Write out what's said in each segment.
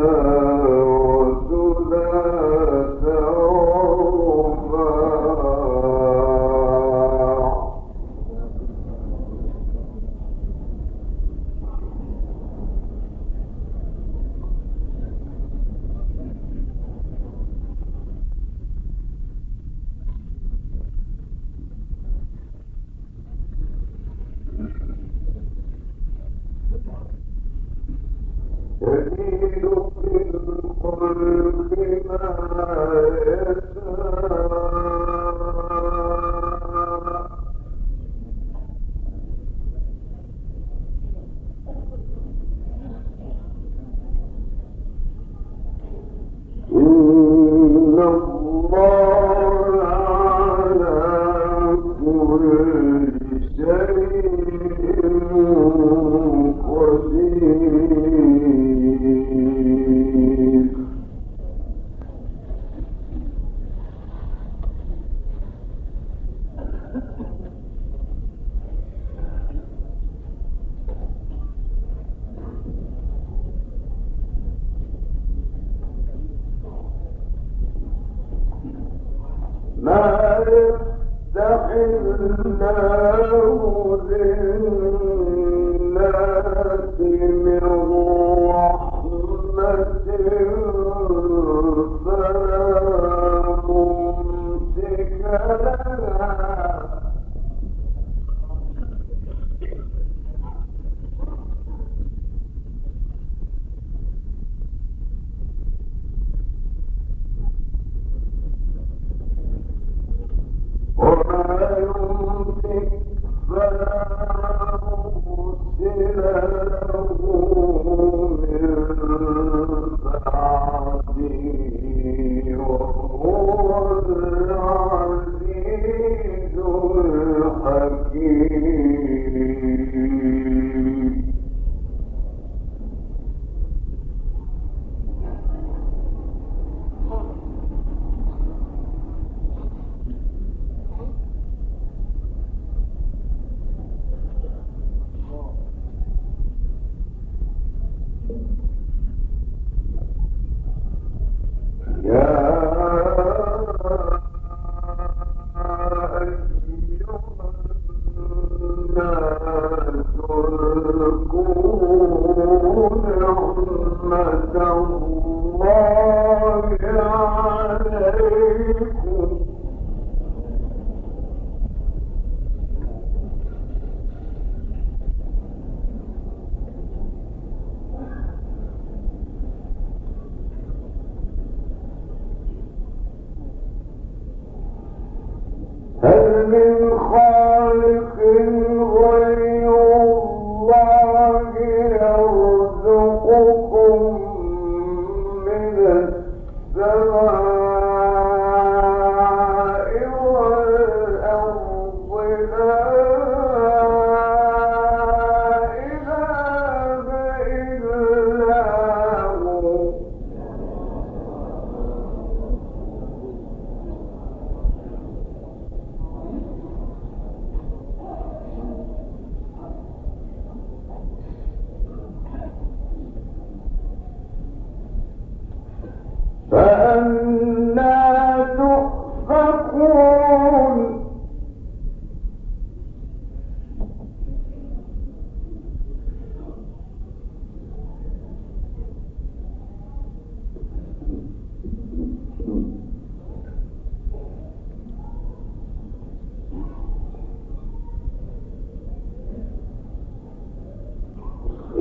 مثنى الله الحكيم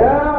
يا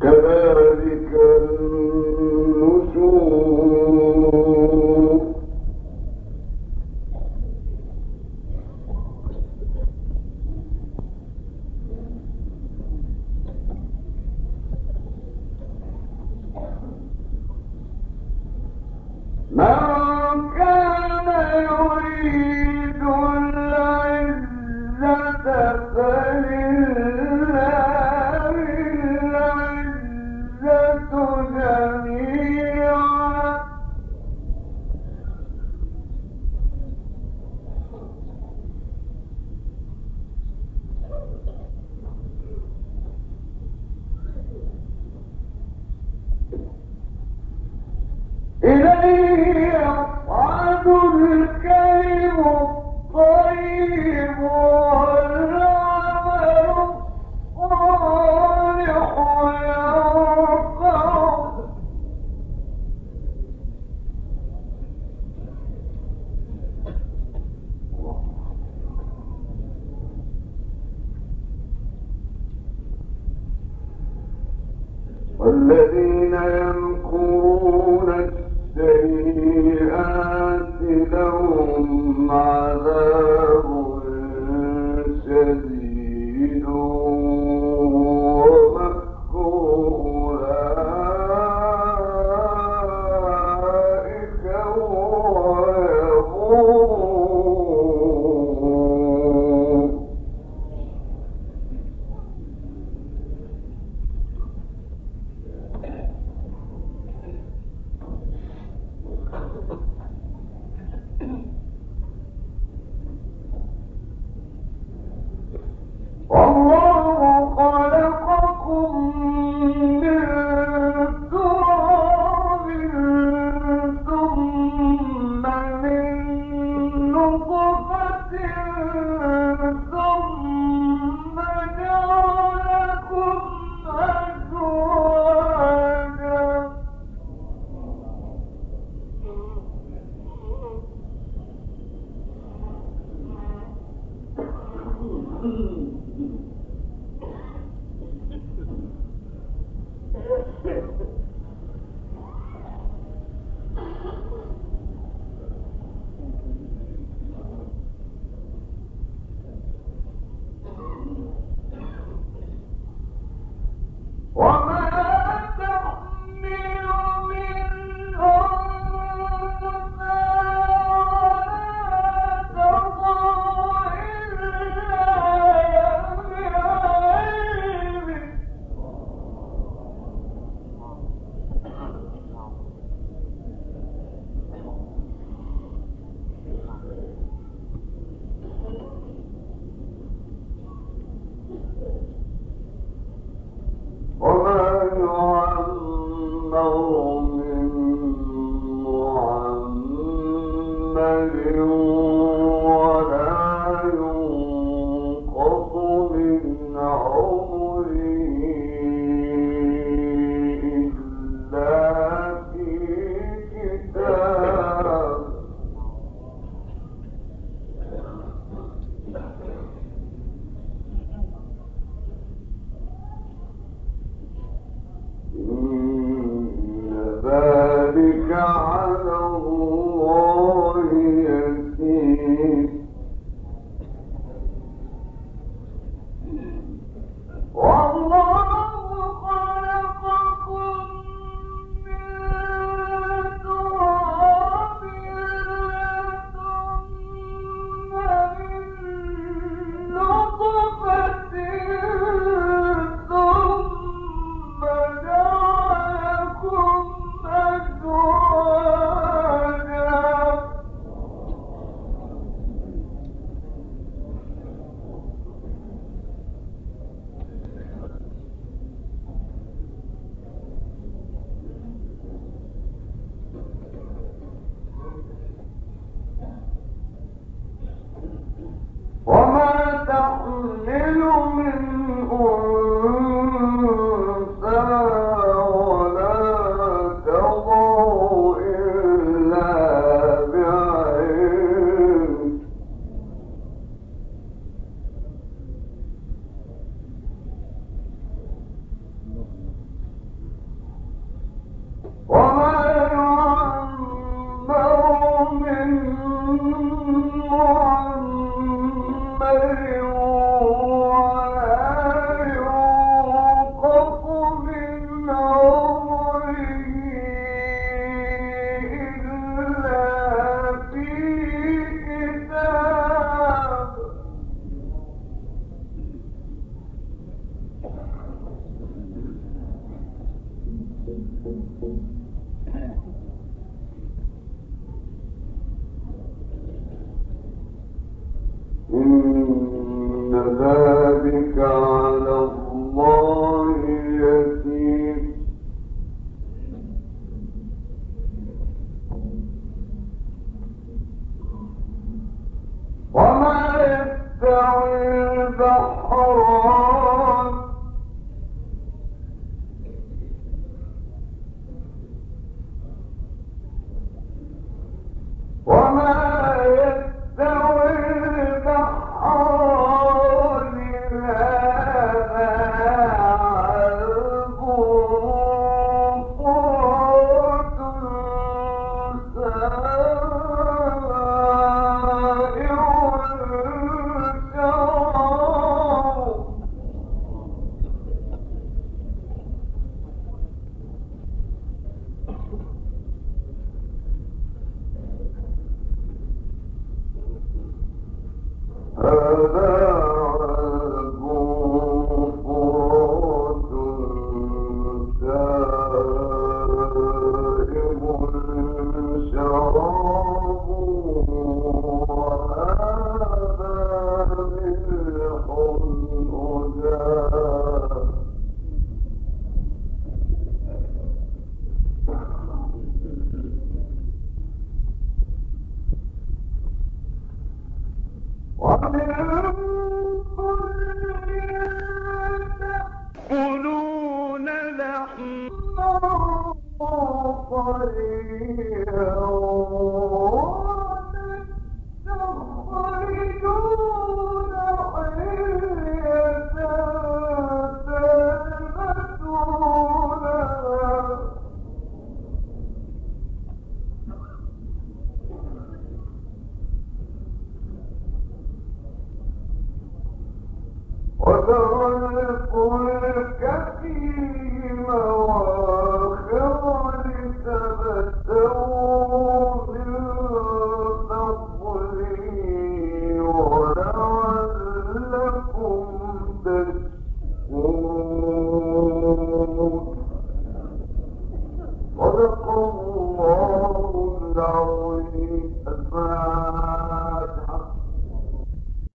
کہ میں يمكرون السيئات من إن ذلك وما